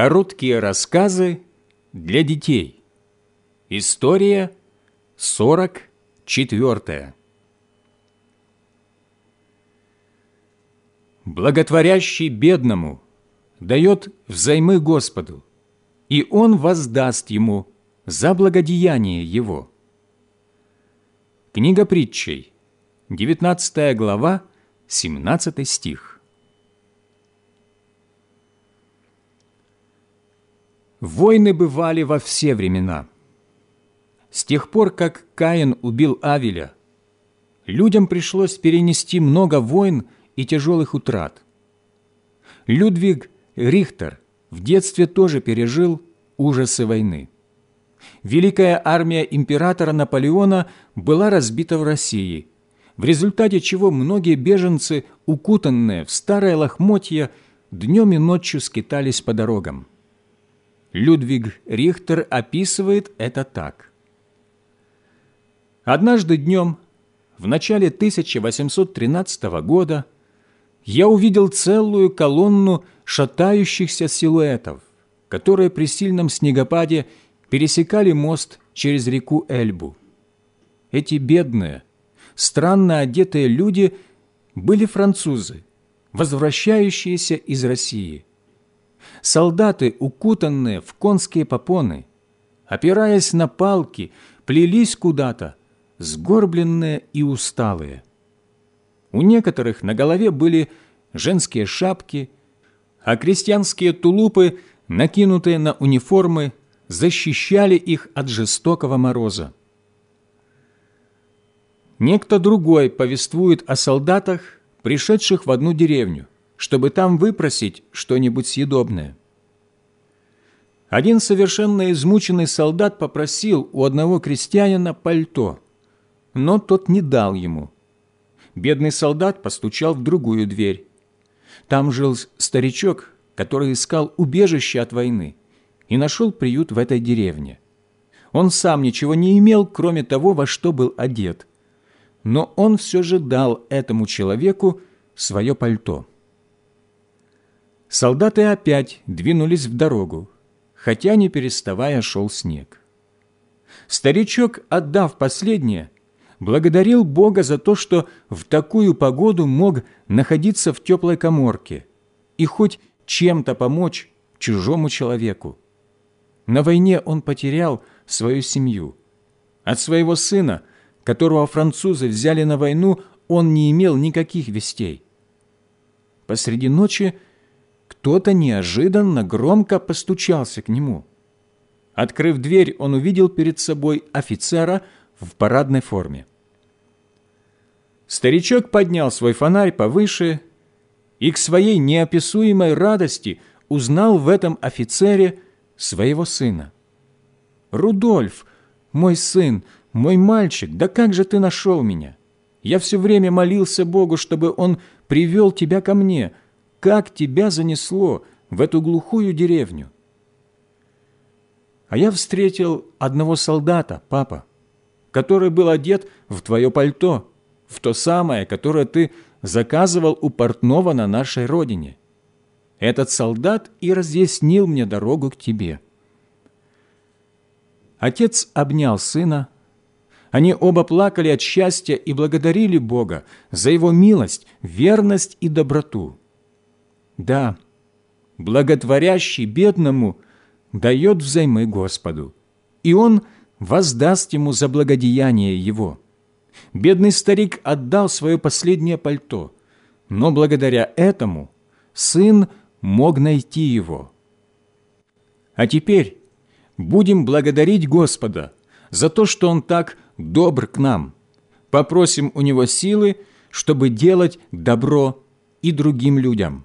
Короткие рассказы для детей. История 44. Благотворящий бедному дает взаймы Господу, и Он воздаст ему за благодеяние его. Книга притчей, 19 глава, 17 стих. Войны бывали во все времена. С тех пор, как Каин убил Авеля, людям пришлось перенести много войн и тяжелых утрат. Людвиг Рихтер в детстве тоже пережил ужасы войны. Великая армия императора Наполеона была разбита в России, в результате чего многие беженцы, укутанные в старое лохмотье, днем и ночью скитались по дорогам. Людвиг Рихтер описывает это так. «Однажды днем, в начале 1813 года, я увидел целую колонну шатающихся силуэтов, которые при сильном снегопаде пересекали мост через реку Эльбу. Эти бедные, странно одетые люди были французы, возвращающиеся из России. Солдаты, укутанные в конские попоны, опираясь на палки, плелись куда-то, сгорбленные и усталые. У некоторых на голове были женские шапки, а крестьянские тулупы, накинутые на униформы, защищали их от жестокого мороза. Некто другой повествует о солдатах, пришедших в одну деревню, чтобы там выпросить что-нибудь съедобное. Один совершенно измученный солдат попросил у одного крестьянина пальто, но тот не дал ему. Бедный солдат постучал в другую дверь. Там жил старичок, который искал убежище от войны и нашел приют в этой деревне. Он сам ничего не имел, кроме того, во что был одет. Но он все же дал этому человеку свое пальто. Солдаты опять двинулись в дорогу, хотя не переставая шел снег. Старичок, отдав последнее, благодарил Бога за то, что в такую погоду мог находиться в теплой коморке и хоть чем-то помочь чужому человеку. На войне он потерял свою семью. От своего сына, которого французы взяли на войну, он не имел никаких вестей. Посреди ночи кто-то неожиданно громко постучался к нему. Открыв дверь, он увидел перед собой офицера в парадной форме. Старичок поднял свой фонарь повыше и к своей неописуемой радости узнал в этом офицере своего сына. «Рудольф, мой сын, мой мальчик, да как же ты нашел меня? Я все время молился Богу, чтобы Он привел тебя ко мне. Как тебя занесло в эту глухую деревню?» «А я встретил одного солдата, папа, который был одет в твое пальто, в то самое, которое ты заказывал у портного на нашей родине. Этот солдат и разъяснил мне дорогу к тебе». Отец обнял сына. Они оба плакали от счастья и благодарили Бога за Его милость, верность и доброту. Да, благотворящий бедному дает взаймы Господу, и Он воздаст ему за благодеяние его. Бедный старик отдал свое последнее пальто, но благодаря этому сын мог найти его. А теперь будем благодарить Господа за то, что Он так добр к нам. Попросим у Него силы, чтобы делать добро и другим людям.